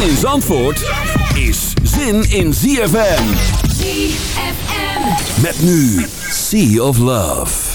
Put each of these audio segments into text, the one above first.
Zin in Zandvoort is zin in ZFM. ZFM. Met nu Sea of Love.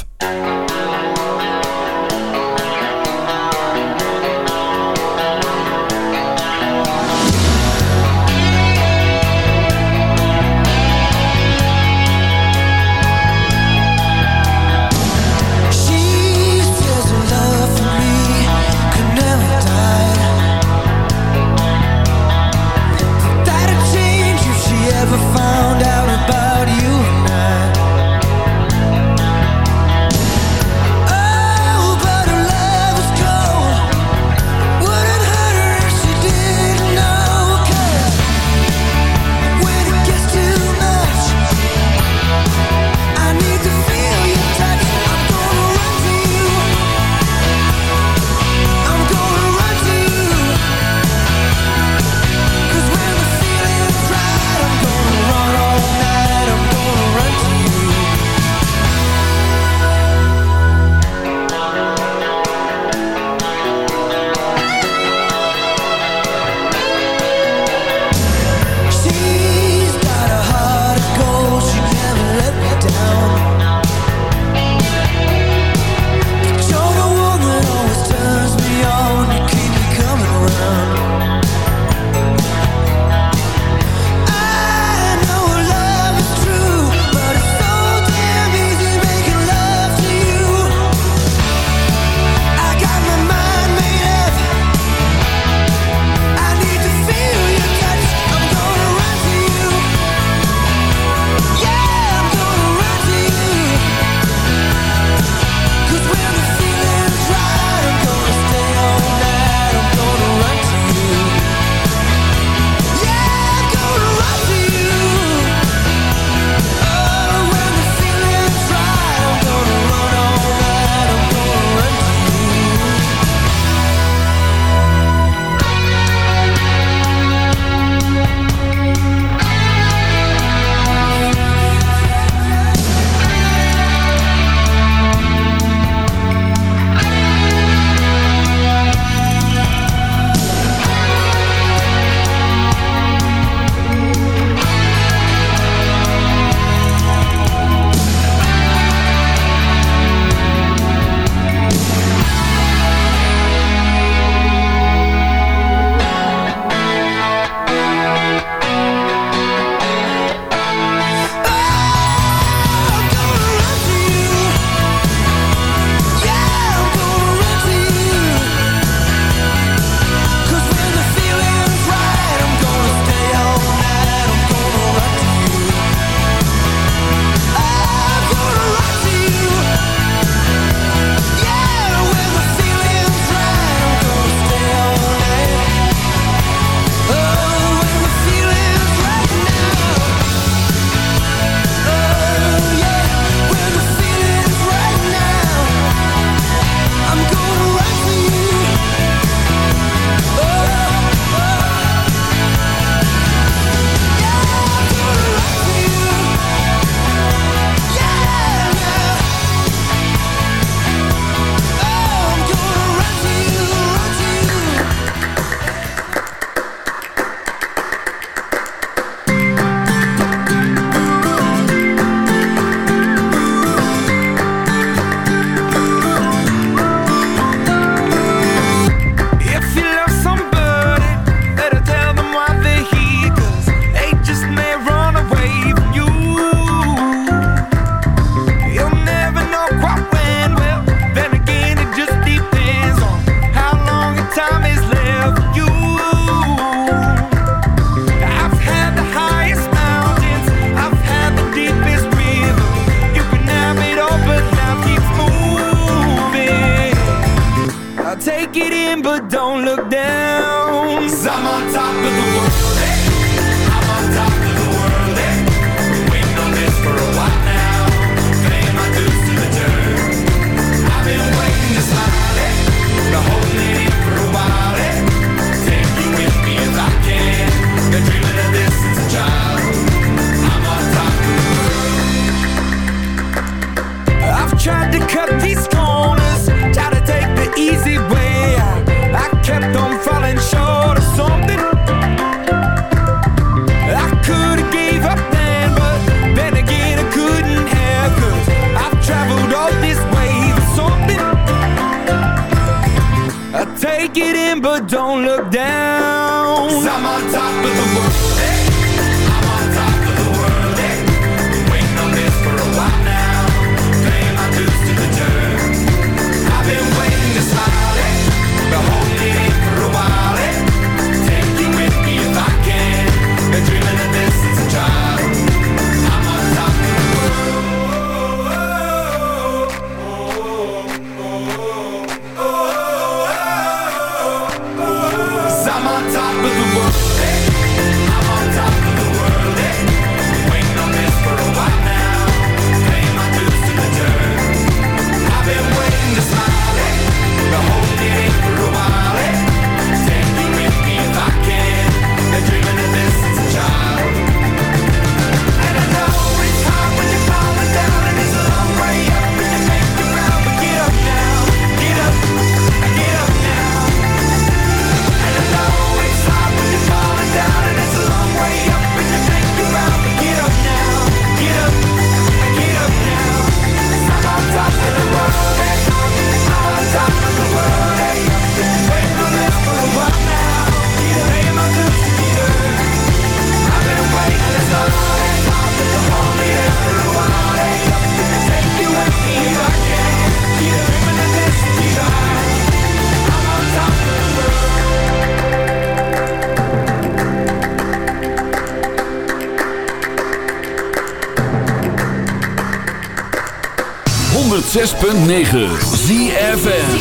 106.9 ZFN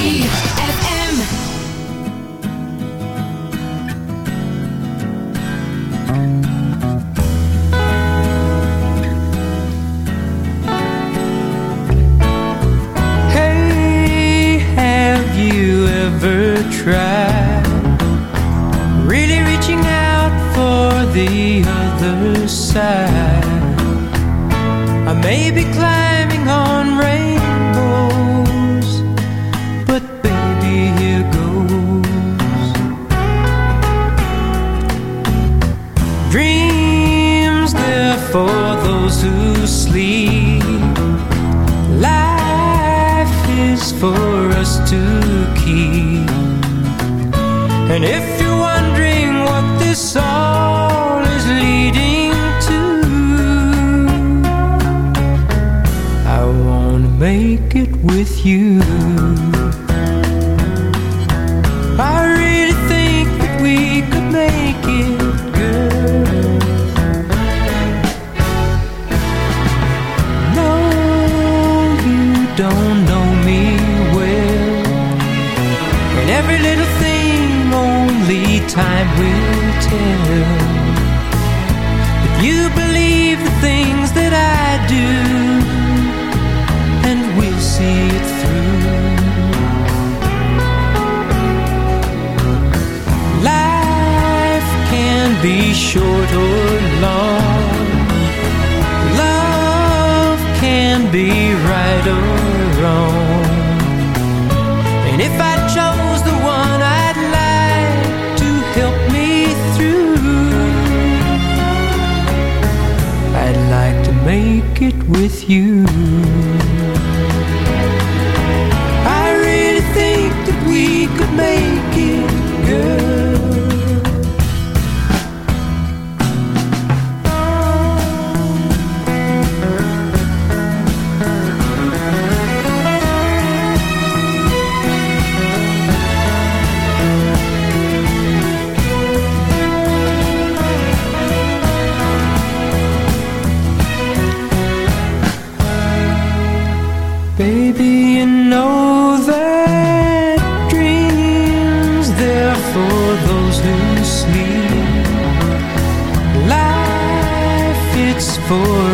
for those who sleep. Life is for us to keep. And if you're wondering what this all is leading to, I wanna make it with you. it with you. Baby, you know that dreams there for those who sleep. Life, it's for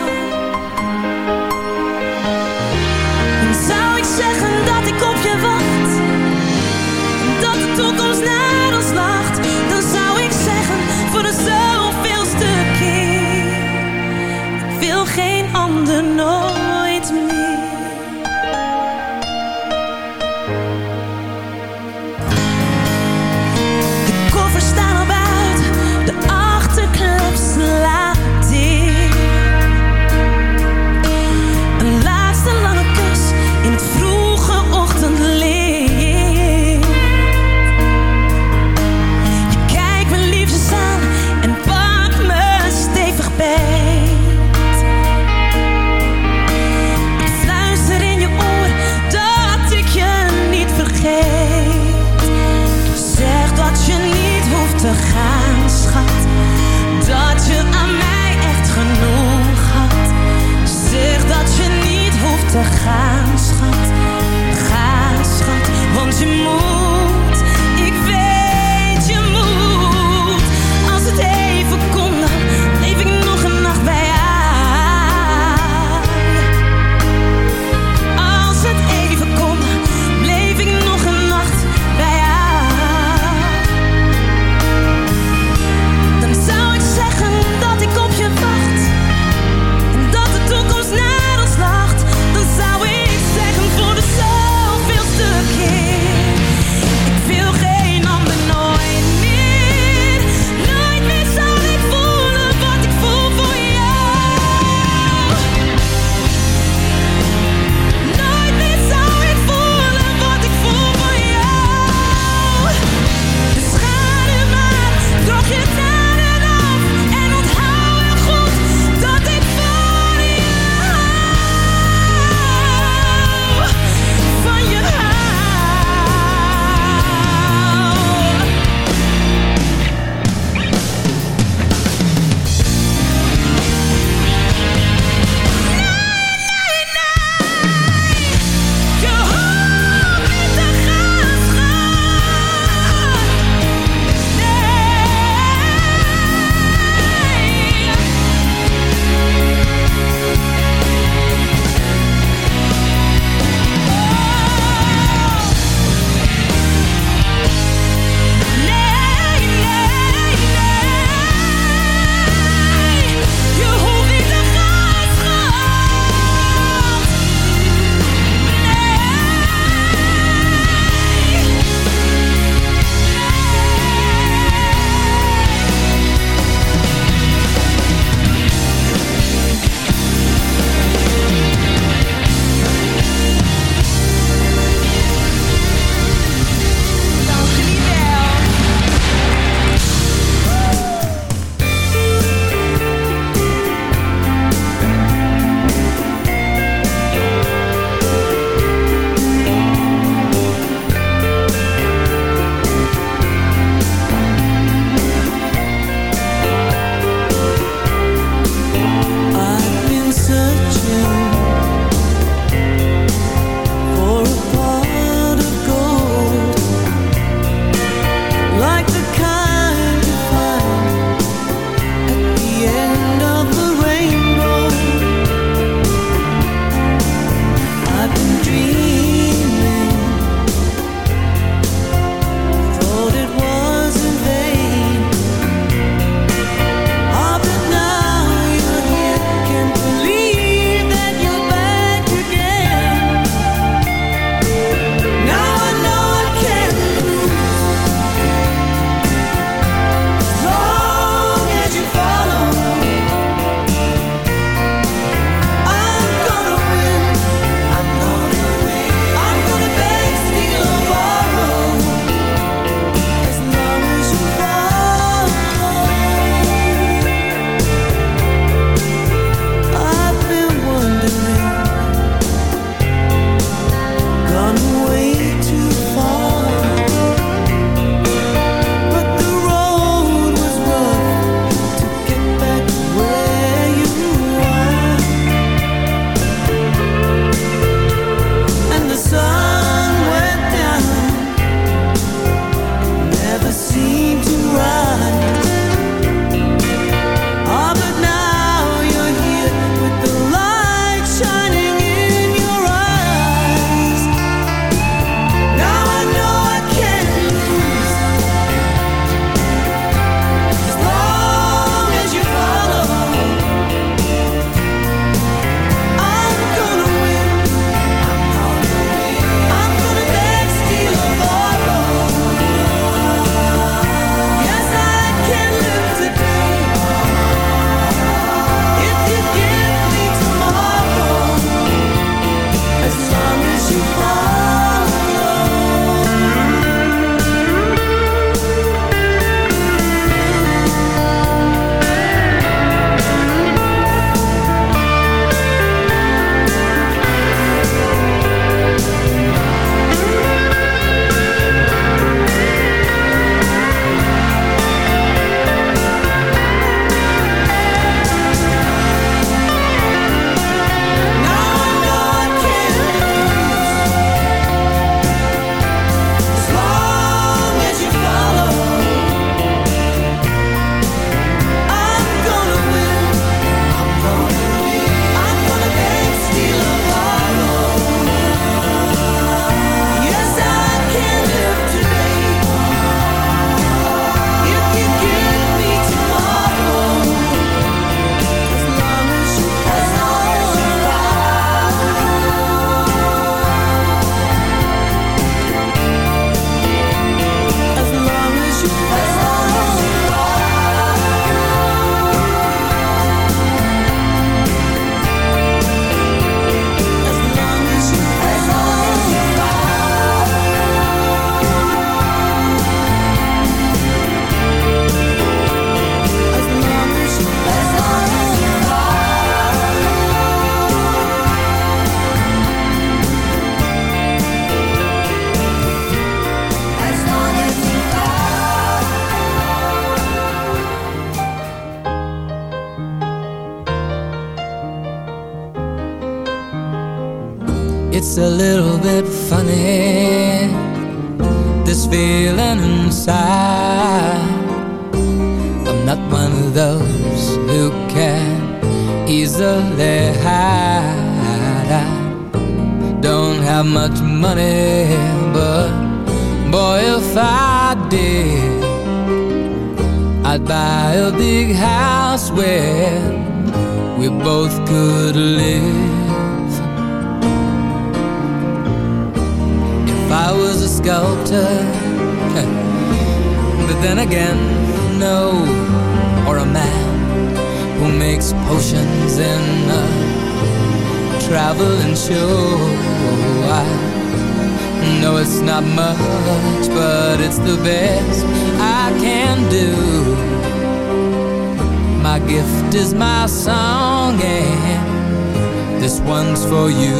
One's for you.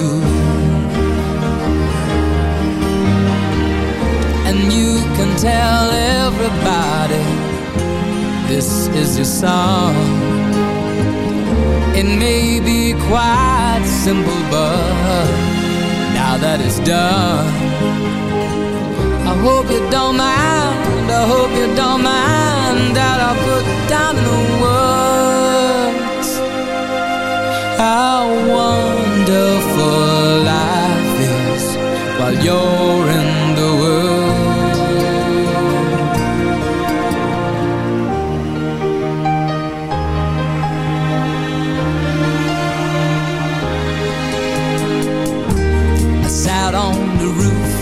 And you can tell everybody this is your song. It may be quite simple, but now that it's done, I hope you don't mind. I hope you don't mind that I put down in the words how wonderful life is while you're in the world. I sat on the roof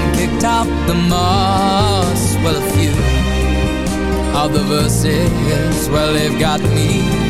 and kicked off the moss. Well, a few of the verses, well, they've got me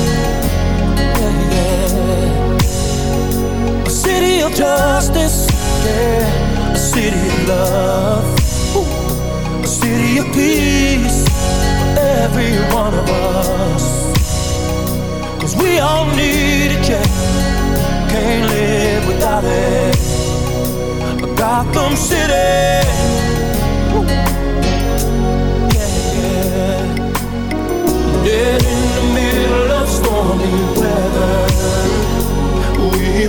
justice, yeah. A city of love, Ooh. a city of peace for every one of us. Cause we all need it, yeah. Can't live without it. A Gotham City. Dead in the middle of stormy weather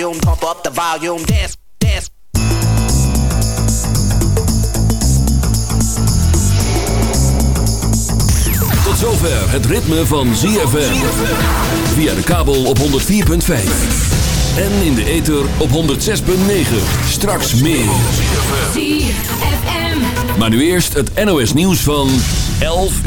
volume, pump up the volume, dance, dance. zover het ritme van ZFM. Via de kabel op 104.5. En in de ether op 106.9. Straks meer. Maar nu eerst het NOS nieuws van 11